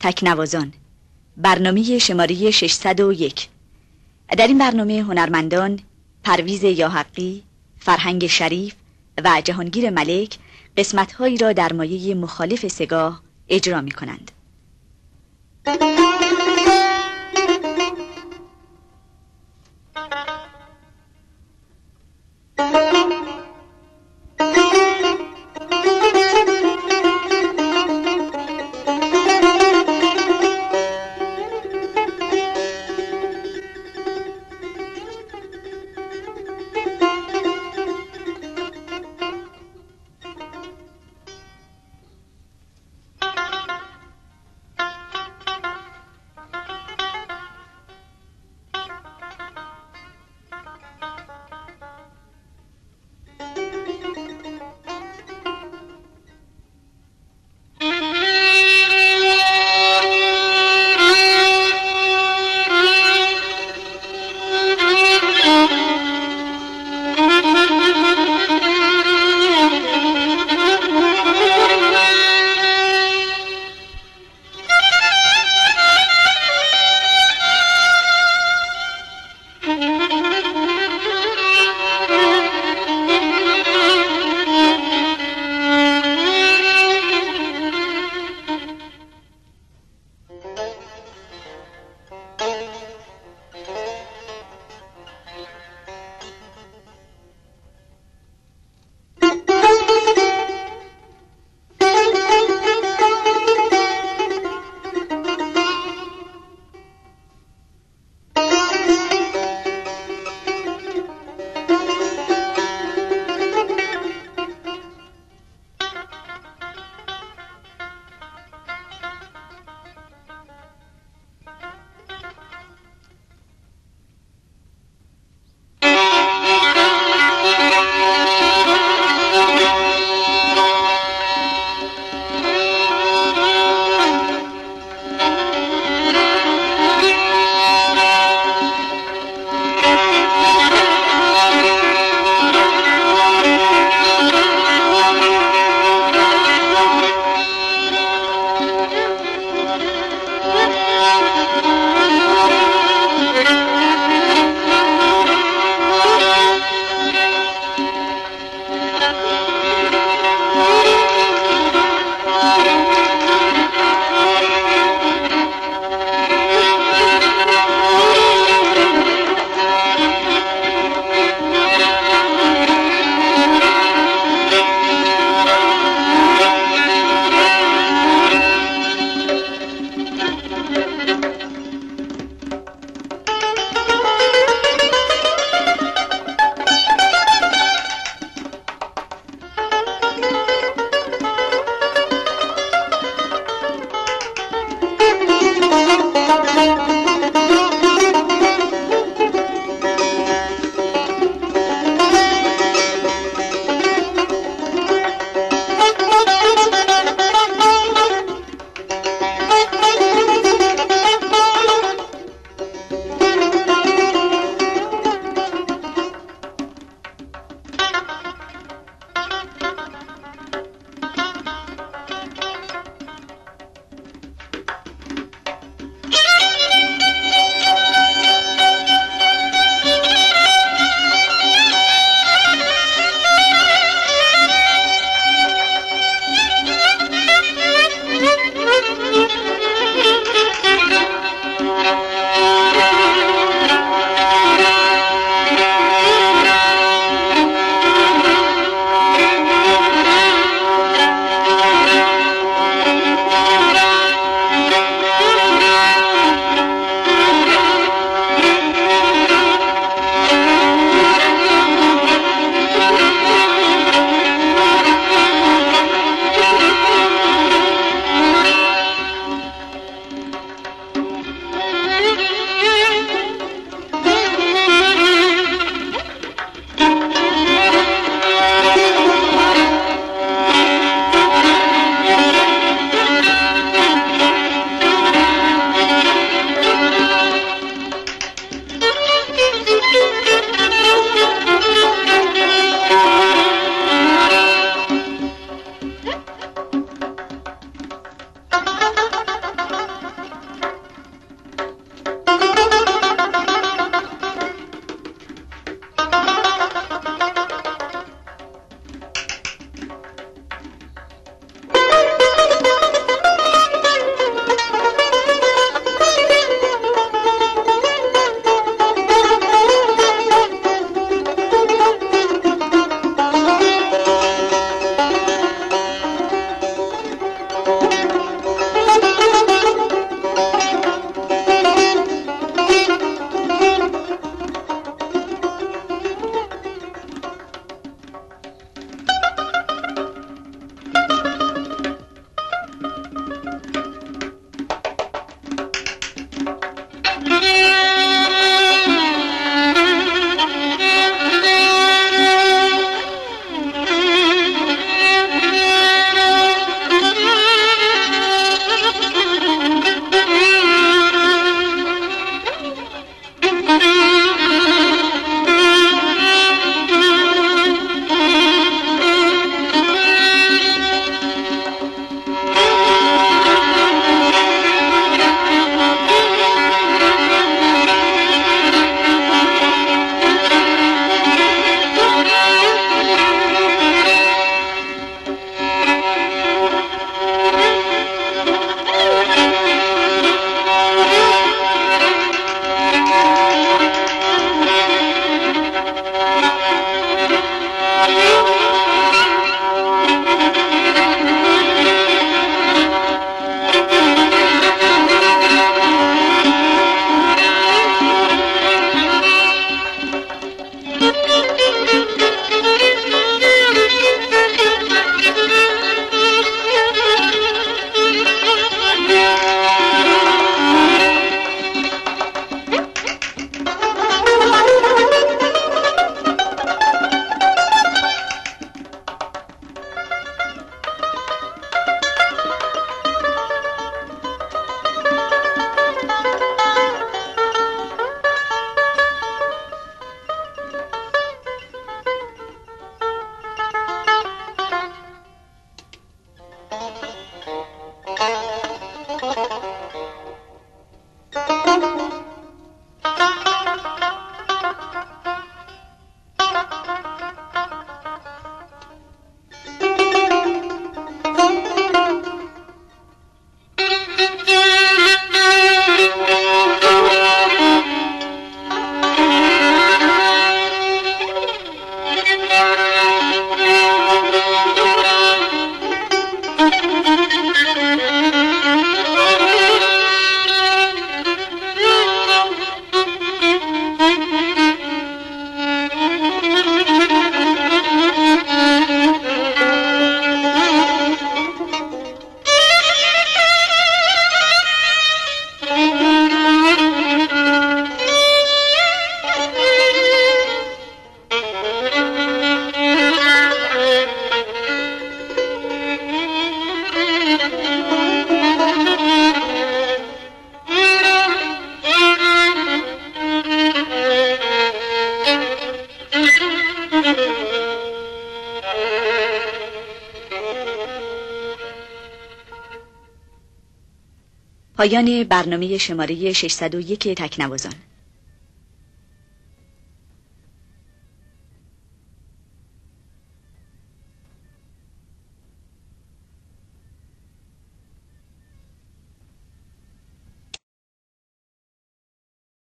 تکنوازان برنامه شماره 601 در این برنامه هنرمندان پرویز یاحقی، فرهنگ شریف و جهانگیر ملک قسمتهایی را در مایه مخالف سگاه اجرا می کنند. پایان برنامه شماره 601 تکنوازان.